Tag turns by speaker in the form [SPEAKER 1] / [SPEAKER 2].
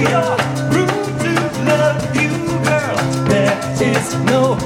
[SPEAKER 1] To love you, girl. There is no